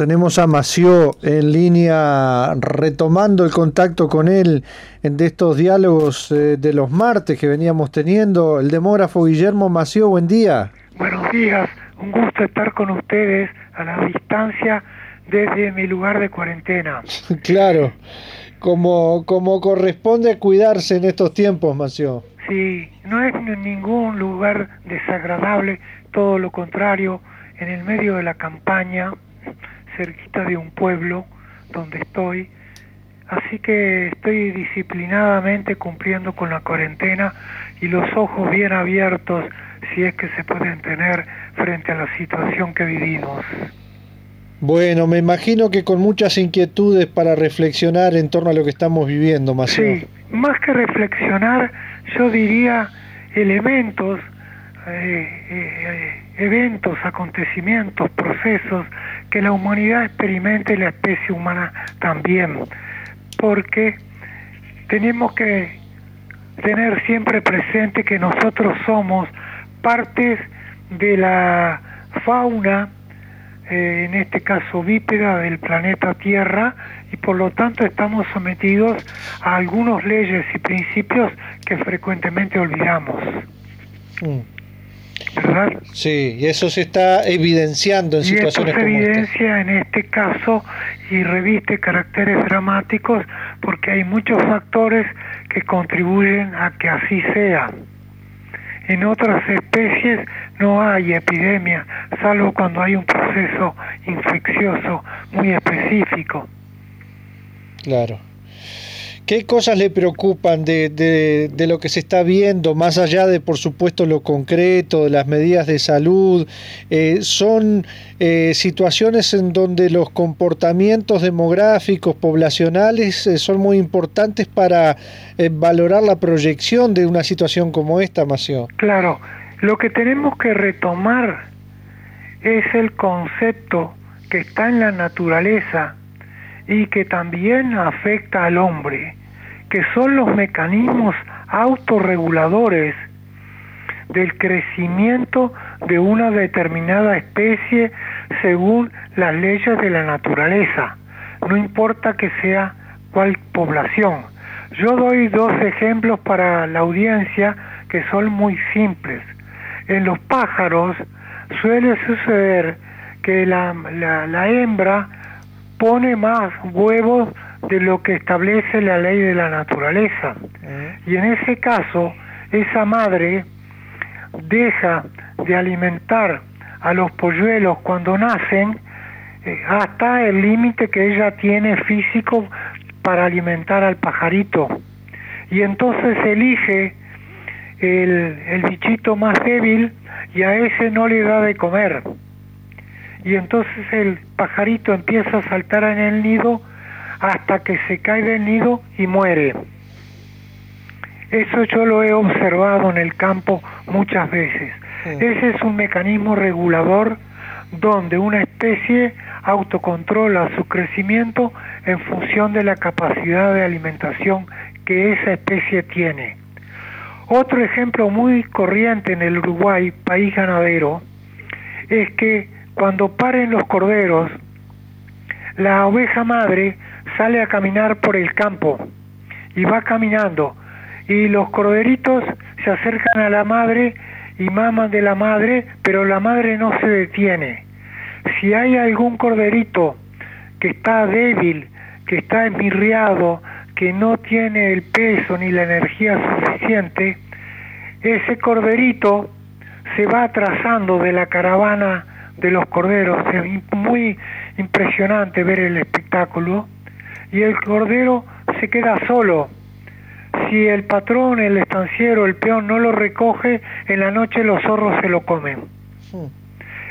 tenemos a Mació en línea retomando el contacto con él de estos diálogos eh, de los martes que veníamos teniendo. El demógrafo Guillermo Mació, buen día. Buenos días, un gusto estar con ustedes a la distancia desde mi lugar de cuarentena. claro, como, como corresponde cuidarse en estos tiempos, Mació. Sí, no es ningún lugar desagradable, todo lo contrario, en el medio de la campaña cerquita de un pueblo donde estoy, así que estoy disciplinadamente cumpliendo con la cuarentena y los ojos bien abiertos si es que se pueden tener frente a la situación que vivimos. Bueno, me imagino que con muchas inquietudes para reflexionar en torno a lo que estamos viviendo, más Sí, más que reflexionar, yo diría elementos eh, eh, eventos, acontecimientos, procesos que la humanidad experimenta y la especie humana también, porque tenemos que tener siempre presente que nosotros somos partes de la fauna, eh, en este caso bípeda del planeta Tierra, y por lo tanto estamos sometidos a algunas leyes y principios que frecuentemente olvidamos. Mm. Sí, y eso se está evidenciando en situaciones como esta. se evidencia en este caso y reviste caracteres dramáticos porque hay muchos factores que contribuyen a que así sea. En otras especies no hay epidemia, salvo cuando hay un proceso infeccioso muy específico. Claro. ¿Qué cosas le preocupan de, de, lo que se está viendo, más allá de, por supuesto, lo concreto, de las medidas de salud? Eh, ¿Son eh, situaciones en donde los comportamientos demográficos, poblacionales, eh, son muy importantes para valorar la proyección de una situación como esta, Mació? Claro, lo que tenemos que retomar es el concepto que está en la naturaleza y que también afecta al hombre que son los mecanismos autorreguladores del crecimiento de una determinada especie según las leyes de la naturaleza, no importa que sea cual población. Yo doy dos ejemplos para la audiencia que son muy simples. En los pájaros suele suceder que la, la hembra pone más huevos de lo que establece la ley de la naturaleza. Y en ese caso, esa madre deja de alimentar a los polluelos cuando nacen eh, hasta el límite que ella tiene físico para alimentar al pajarito. Y entonces elige el, el bichito más débil y a ese no le da de comer. Y entonces el pajarito empieza a saltar en el nido hasta que se cae del nido y muere. Eso yo lo he observado en el campo muchas veces. Ese es un mecanismo regulador donde una especie autocontrola su crecimiento en función de la capacidad de alimentación que esa especie tiene. Otro ejemplo muy corriente en el Uruguay, país ganadero, es que cuando paren los corderos, la oveja madre sale a caminar por el campo y va caminando y los corderitos se acercan a la madre y maman de la madre, pero la madre no se detiene. Si hay algún corderito que está débil, que está esmirriado, que no tiene el peso ni la energía suficiente, ese corderito se va atrasando de la caravana de los corderos. Es muy impresionante ver el espectáculo y el cordero se queda solo. Si el patrón, el estanciero, el peón no lo recoge, en la noche los zorros se lo comen.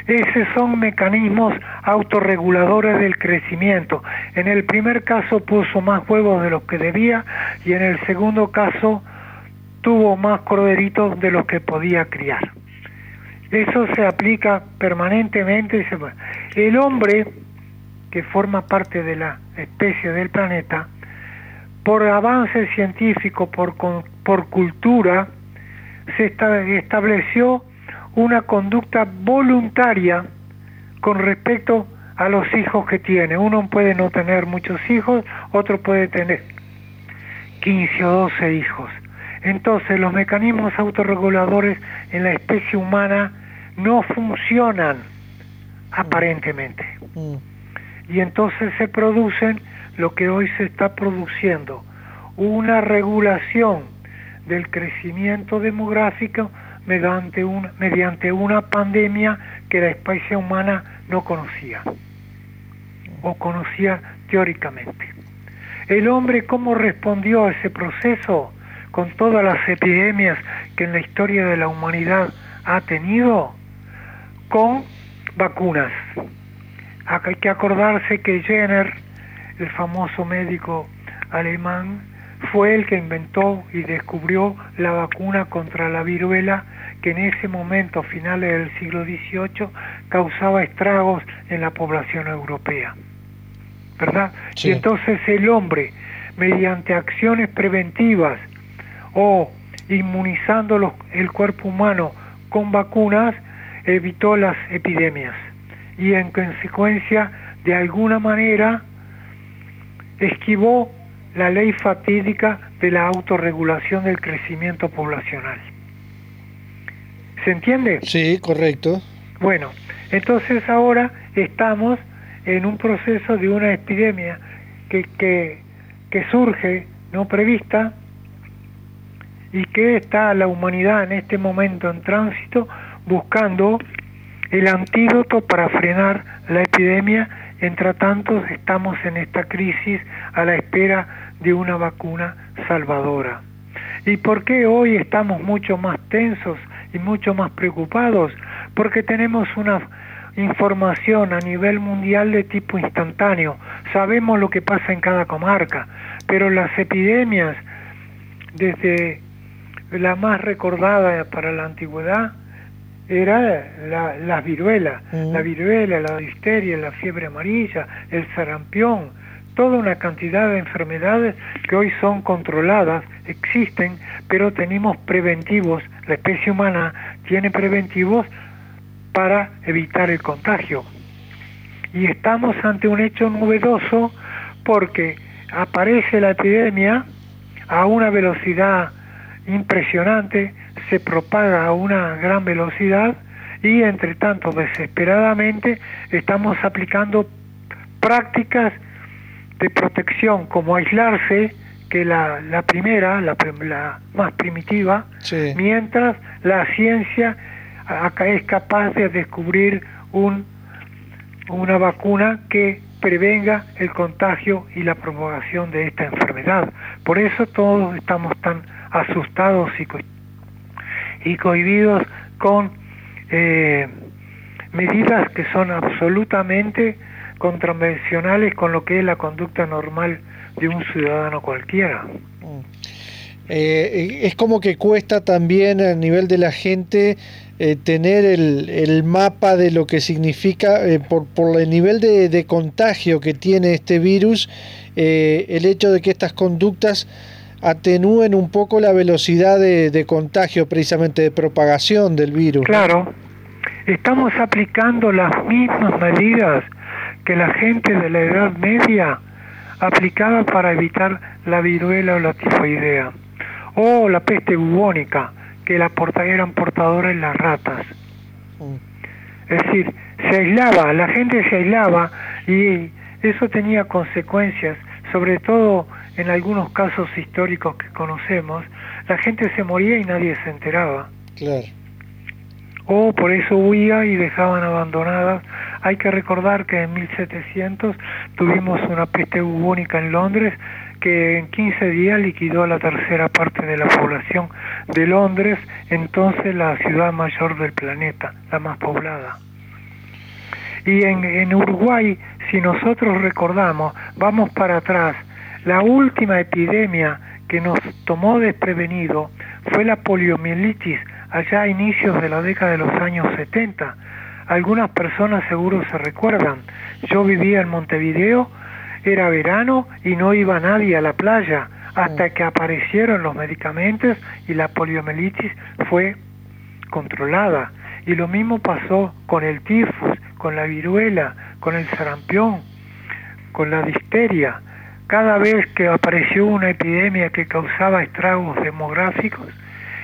Esos son mecanismos autorreguladores del crecimiento. En el primer caso puso más huevos de los que debía y en el segundo caso tuvo más corderitos de los que podía criar. Eso se aplica permanentemente. El hombre que forma parte de la especie del planeta, por avance científico, por, por cultura, se estableció una conducta voluntaria con respecto a los hijos que tiene. Uno puede no tener muchos hijos, otro puede tener 15 o 12 hijos. Entonces los mecanismos autorreguladores en la especie humana no funcionan aparentemente. Mm. Y entonces se producen lo que hoy se está produciendo, una regulación del crecimiento demográfico mediante una, mediante una pandemia que la especie humana no conocía o conocía teóricamente. El hombre cómo respondió a ese proceso con todas las epidemias que en la historia de la humanidad ha tenido con vacunas. Hay que acordarse que Jenner, el famoso médico alemán, fue el que inventó y descubrió la vacuna contra la viruela que en ese momento, finales del siglo XVIII, causaba estragos en la población europea. ¿Verdad? Y entonces el hombre, mediante acciones preventivas o inmunizando el cuerpo humano con vacunas, evitó las epidemias. Y en consecuencia, de alguna manera, esquivó la ley fatídica de la autorregulación del crecimiento poblacional. ¿Se entiende? Sí, correcto. Bueno, entonces ahora estamos en un proceso de una epidemia que, que, que surge no prevista y que está la humanidad en este momento en tránsito buscando el antídoto para frenar la epidemia. Entre tanto, estamos en esta crisis a la espera de una vacuna salvadora. ¿Y por qué hoy estamos mucho más tensos y mucho más preocupados? Porque tenemos una información a nivel mundial de tipo instantáneo. Sabemos lo que pasa en cada comarca, pero las epidemias, desde la más recordada para la antigüedad, era la, las viruelas, la viruela, la disteria, la fiebre amarilla, el sarampión, toda una cantidad de enfermedades que hoy son controladas, existen, pero tenemos preventivos, la especie humana tiene preventivos para evitar el contagio. Y estamos ante un hecho novedoso porque aparece la epidemia a una velocidad impresionante, se propaga a una gran velocidad y entre tanto desesperadamente estamos aplicando prácticas de protección como aislarse, que la, la primera, la, la, más primitiva, mientras la ciencia es capaz de descubrir un, una vacuna que prevenga el contagio y la propagación de esta enfermedad. Por eso todos estamos tan asustados y, y cohibidos con eh, medidas que son absolutamente contravencionales con lo que es la conducta normal de un ciudadano cualquiera. Mm. Eh, es como que cuesta también a nivel de la gente eh, tener el, el, mapa de lo que significa por, por, el nivel de, de, contagio que tiene este virus, el hecho de que estas conductas atenúen un poco la velocidad de, contagio, precisamente de propagación del virus. Claro, estamos aplicando las mismas medidas que la gente de la Edad Media aplicaba para evitar la viruela o la tifoidea, o la peste bubónica, que la porta eran portadoras las ratas. Mm. Es decir, se aislaba, la gente se aislaba y eso tenía consecuencias, sobre todo en algunos casos históricos que conocemos, la gente se moría y nadie se enteraba. Claro. O por eso huía y dejaban abandonadas. Hay que recordar que en 1700 tuvimos una peste bubónica en Londres que en 15 días liquidó a la tercera parte de la población de Londres, entonces la ciudad mayor del planeta, la más poblada. Y en, en Uruguay, si nosotros recordamos, vamos para atrás, la última epidemia que nos tomó desprevenido fue la poliomielitis allá a inicios de la década de los años 70. Algunas personas seguro se recuerdan. Yo vivía en Montevideo, era verano y no iba nadie a la playa hasta que aparecieron los medicamentos y la poliomielitis fue controlada. Y lo mismo pasó con el tifus, con la viruela, con el sarampión, con la difteria. Cada vez que apareció una epidemia que causaba estragos demográficos,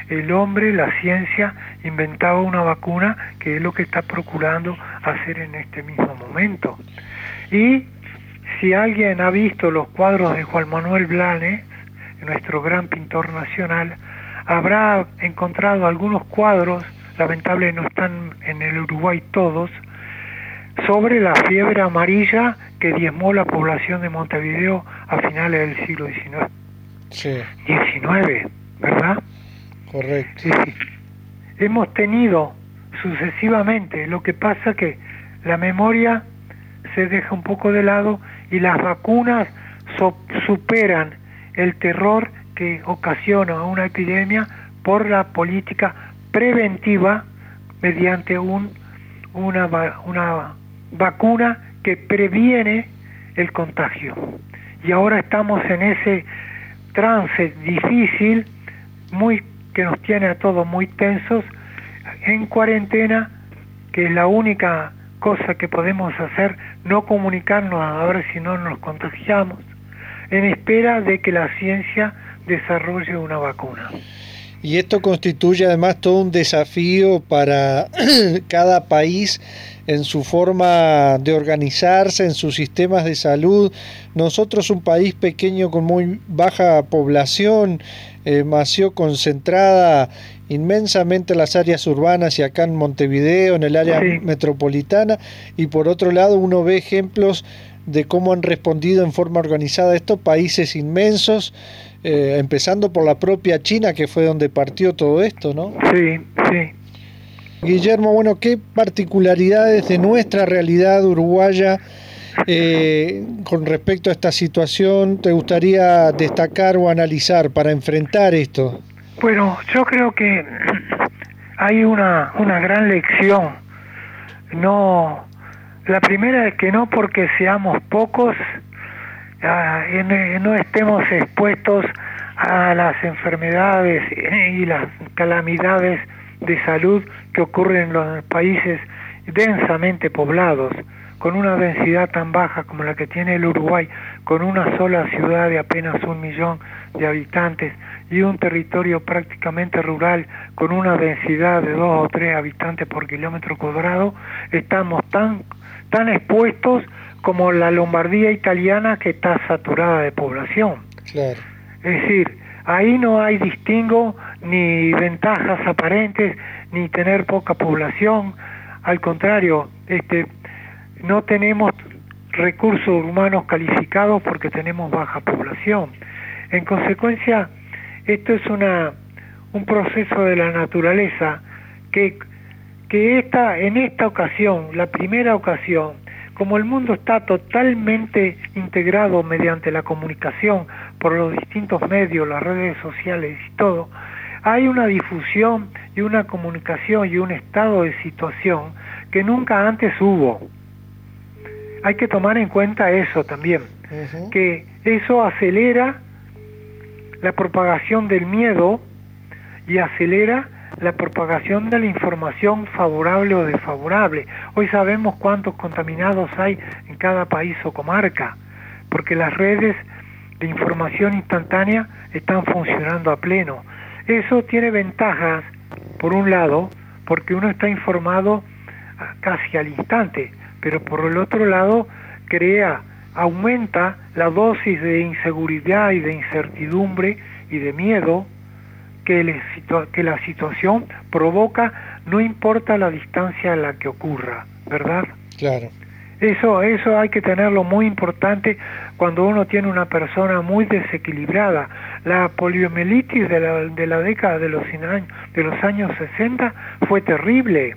el hombre, la ciencia, inventaba una vacuna que es lo que está procurando hacer en este mismo momento. Y si alguien ha visto los cuadros de Juan Manuel Blanes, nuestro gran pintor nacional, habrá encontrado algunos cuadros, lamentablemente no están en el Uruguay todos, sobre la fiebre amarilla que diezmó la población de Montevideo a finales del siglo XIX. Sí. 19, ¿verdad? Correcto. Hemos tenido sucesivamente, lo que pasa que la memoria se deja un poco de lado y las vacunas superan el terror que ocasiona una epidemia por la política preventiva mediante un, una, una vacuna que previene el contagio. Y ahora estamos en ese trance difícil, muy que nos tiene a todos muy tensos, en cuarentena, que es la única cosa que podemos hacer, no comunicarnos a ver si no nos contagiamos, en espera de que la ciencia desarrolle una vacuna. Y esto constituye además todo un desafío para cada país en su forma de organizarse, en sus sistemas de salud. Nosotros, un país pequeño con muy baja población, eh, concentrada inmensamente en las áreas urbanas y acá en Montevideo, en el área metropolitana, y por otro lado uno ve ejemplos de cómo han respondido en forma organizada estos países inmensos, eh, empezando por la propia China, que fue donde partió todo esto, ¿no? Sí, sí. Guillermo, bueno, ¿qué particularidades de nuestra realidad uruguaya eh, con respecto a esta situación te gustaría destacar o analizar para enfrentar esto? Bueno, yo creo que hay una, una gran lección. No, la primera es que no porque seamos pocos ah, no estemos expuestos a las enfermedades y las calamidades de salud que ocurren en los países densamente poblados, con una densidad tan baja como la que tiene el Uruguay, con una sola ciudad de apenas un millón de habitantes y un territorio prácticamente rural con una densidad de dos o tres habitantes por kilómetro cuadrado, estamos tan, tan expuestos como la Lombardía italiana que está saturada de población. Es decir, ahí no hay distingo ni ventajas aparentes, ni tener poca población, al contrario, este, no tenemos recursos humanos calificados porque tenemos baja población. En consecuencia, esto es una, un proceso de la naturaleza que, que esta, en esta ocasión, la primera ocasión, como el mundo está totalmente integrado mediante la comunicación por los distintos medios, las redes sociales y todo, hay una difusión y una comunicación y un estado de situación que nunca antes hubo. Hay que tomar en cuenta eso también, que eso acelera la propagación del miedo y acelera la propagación de la información favorable o desfavorable. Hoy sabemos cuántos contaminados hay en cada país o comarca, porque las redes de información instantánea están funcionando a pleno. Eso tiene ventajas, por un lado, porque uno está informado casi al instante, pero por el otro lado crea, aumenta la dosis de inseguridad y de incertidumbre y de miedo que, que la situación provoca, no importa la distancia en la que ocurra, ¿verdad? Claro. Eso, eso hay que tenerlo muy importante cuando uno tiene una persona muy desequilibrada. La poliomielitis de la, de la década de los, de los años 60 fue terrible.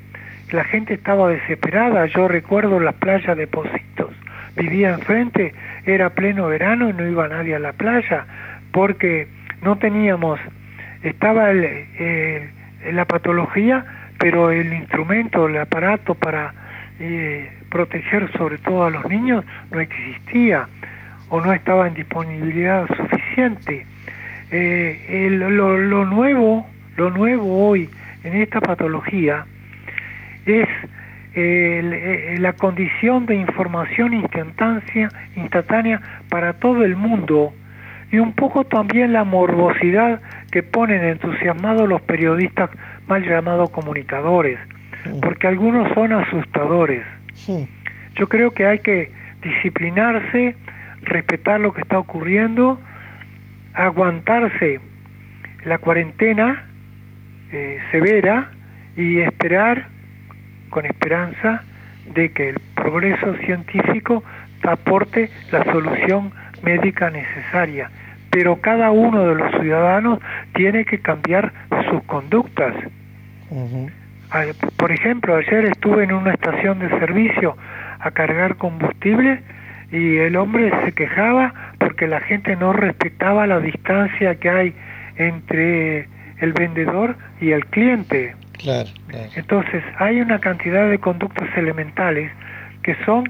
La gente estaba desesperada. Yo recuerdo las playas de Positos. Vivía enfrente, era pleno verano y no iba nadie a la playa porque no teníamos, estaba el, la patología, pero el instrumento, el aparato para eh, proteger sobre todo a los niños no existía o no estaba en disponibilidad suficiente. Eh, lo, nuevo, lo nuevo hoy en esta patología es eh, la condición de información instantánea, instantánea para todo el mundo y un poco también la morbosidad que ponen entusiasmados los periodistas mal llamados comunicadores, porque algunos son asustadores. Yo creo que hay que disciplinarse, respetar lo que está ocurriendo, aguantarse la cuarentena eh, severa y esperar con esperanza de que el progreso científico aporte la solución médica necesaria. Pero cada uno de los ciudadanos tiene que cambiar sus conductas. Por ejemplo, ayer estuve en una estación de servicio a cargar combustible y el hombre se quejaba porque la gente no respetaba la distancia que hay entre el vendedor y el cliente. Entonces, hay una cantidad de conductas elementales que son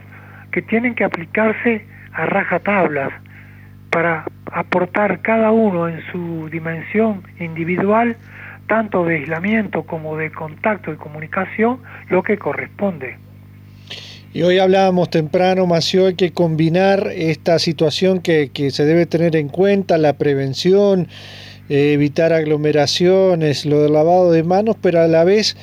que tienen que aplicarse a rajatablas para aportar cada uno en su dimensión individual, tanto de aislamiento como de contacto y comunicación, lo que corresponde. Y hoy hablábamos temprano, Mació, hay que combinar esta situación que, que se debe tener en cuenta, la prevención, eh, evitar aglomeraciones, lo del lavado de manos, pero a la vez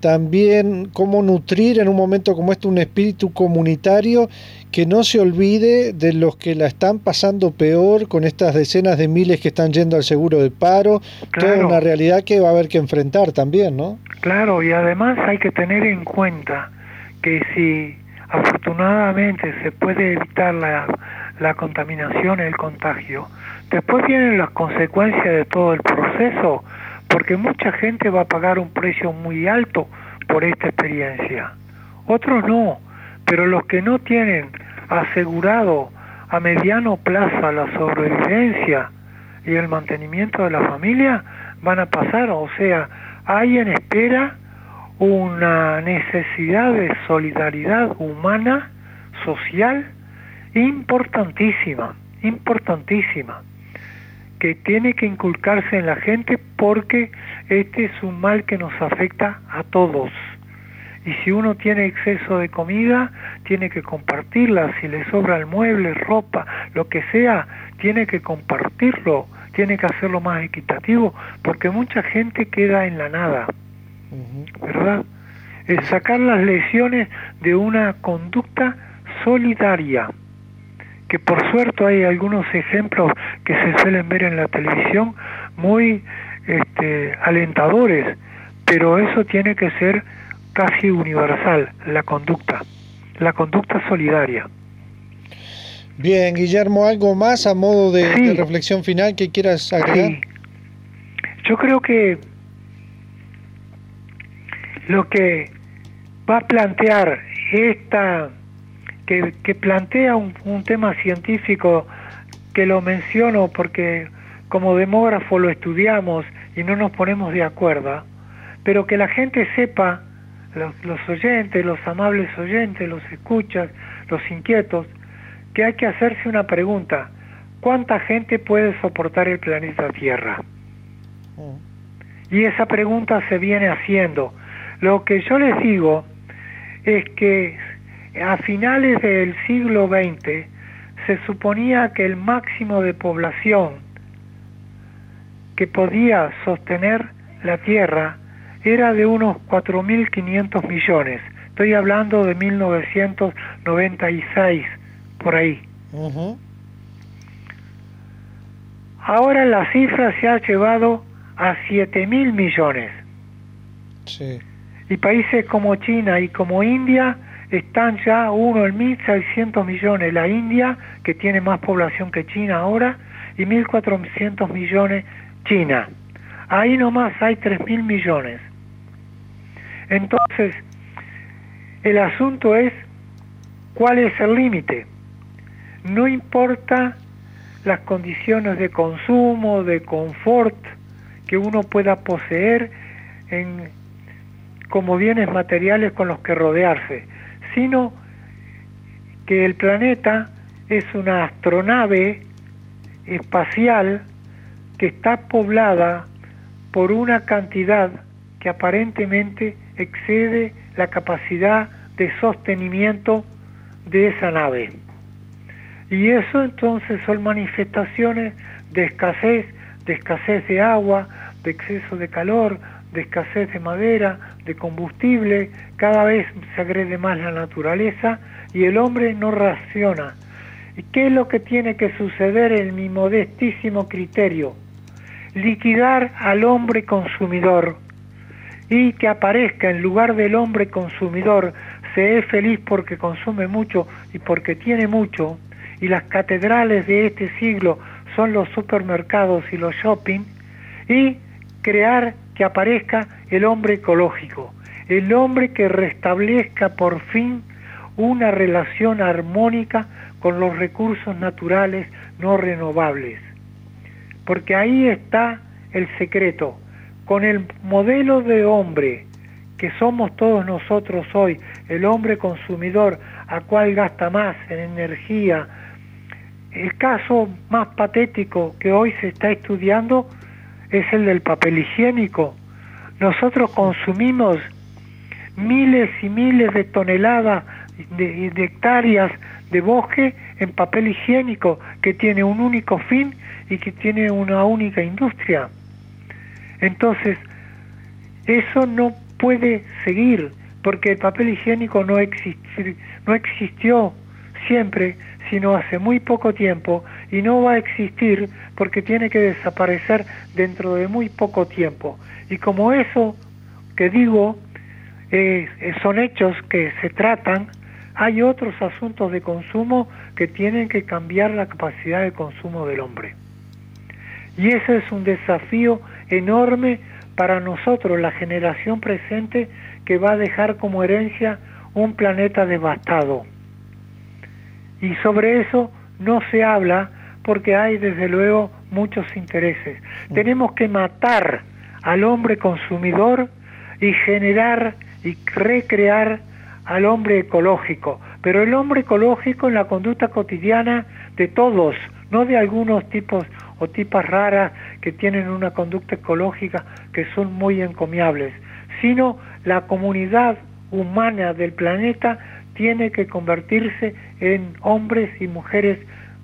también cómo nutrir en un momento como este un espíritu comunitario que no se olvide de los que la están pasando peor con estas decenas de miles que están yendo al seguro de paro, toda una realidad que va a haber que enfrentar también, ¿no? Claro, y además hay que tener en cuenta que si afortunadamente se puede evitar la, la contaminación, el contagio, después vienen las consecuencias de todo el proceso, porque mucha gente va a pagar un precio muy alto por esta experiencia. Otros no, pero los que no tienen asegurado a mediano plazo la sobrevivencia y el mantenimiento de la familia van a pasar, o sea, hay en espera una necesidad de solidaridad humana, social, importantísima, importantísima que tiene que inculcarse en la gente porque este es un mal que nos afecta a todos. Y si uno tiene exceso de comida, tiene que compartirla. Si le sobra el mueble, ropa, lo que sea, tiene que compartirlo, tiene que hacerlo más equitativo, porque mucha gente queda en la nada, ¿verdad? Es sacar las lesiones de una conducta solidaria que por suerte hay algunos ejemplos que se suelen ver en la televisión muy este, alentadores, pero eso tiene que ser casi universal, la conducta, la conducta solidaria. Bien, Guillermo, ¿algo más a modo de, reflexión final que quieras agregar? Sí. Yo creo que lo que va a plantear esta que, plantea un, tema científico que lo menciono porque como demógrafo lo estudiamos y no nos ponemos de acuerdo, pero que la gente sepa, los, oyentes, los amables oyentes, los escuchas, los inquietos, que hay que hacerse una pregunta, ¿cuánta gente puede soportar el planeta Tierra? Y esa pregunta se viene haciendo. Lo que yo les digo es que a finales del siglo XX se suponía que el máximo de población que podía sostener la Tierra era de unos 4.500 millones. Estoy hablando de 1996, por ahí. Ahora la cifra se ha llevado a 7.000 millones. Y países como China y como India están ya uno en 1.600 millones la India, que tiene más población que China ahora, y 1.400 millones China. Ahí nomás hay 3.000 millones. Entonces, el asunto es cuál es el límite. No importa las condiciones de consumo, de confort que uno pueda poseer en, como bienes materiales con los que rodearse sino que el planeta es una astronave espacial que está poblada por una cantidad que aparentemente excede la capacidad de sostenimiento de esa nave. Y eso entonces son manifestaciones de escasez, de escasez de agua, de exceso de calor, de escasez de madera, de combustible, cada vez se agrede más la naturaleza y el hombre no raciona. ¿Y qué es lo que tiene que suceder en mi modestísimo criterio? Liquidar al hombre consumidor y que aparezca en lugar del hombre consumidor, se es feliz porque consume mucho y porque tiene mucho, y las catedrales de este siglo son los supermercados y los shopping, y crear que aparezca el hombre ecológico, el hombre que restablezca por fin una relación armónica con los recursos naturales no renovables. Porque ahí está el secreto. Con el modelo de hombre que somos todos nosotros hoy, el hombre consumidor, a cual gasta más en energía, el caso más patético que hoy se está estudiando es el del papel higiénico. Nosotros consumimos miles y miles de toneladas de, hectáreas de bosque en papel higiénico que tiene un único fin y que tiene una única industria. Entonces, eso no puede seguir porque el papel higiénico no, no existió siempre, sino hace muy poco tiempo y no va a existir porque tiene que desaparecer dentro de muy poco tiempo. Y como eso que digo eh, son hechos que se tratan, hay otros asuntos de consumo que tienen que cambiar la capacidad de consumo del hombre. Y ese es un desafío enorme para nosotros, la generación presente, que va a dejar como herencia un planeta devastado. Y sobre eso no se habla porque hay desde luego muchos intereses. Mm. Tenemos que matar al hombre consumidor y generar y recrear al hombre ecológico, pero el hombre ecológico en la conducta cotidiana de todos, no de algunos tipos o tipas raras que tienen una conducta ecológica que son muy encomiables, sino la comunidad humana del planeta tiene que convertirse en hombres y mujeres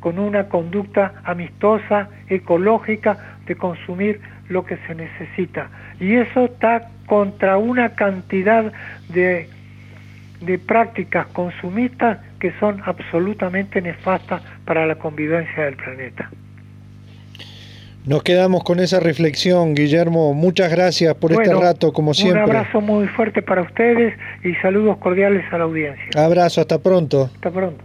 con una conducta amistosa, ecológica, de consumir lo que se necesita. Y eso está contra una cantidad de, de prácticas consumistas que son absolutamente nefastas para la convivencia del planeta. Nos quedamos con esa reflexión, Guillermo. Muchas gracias por este rato, como siempre. Un abrazo muy fuerte para ustedes y saludos cordiales a la audiencia. Abrazo, hasta pronto. Hasta pronto.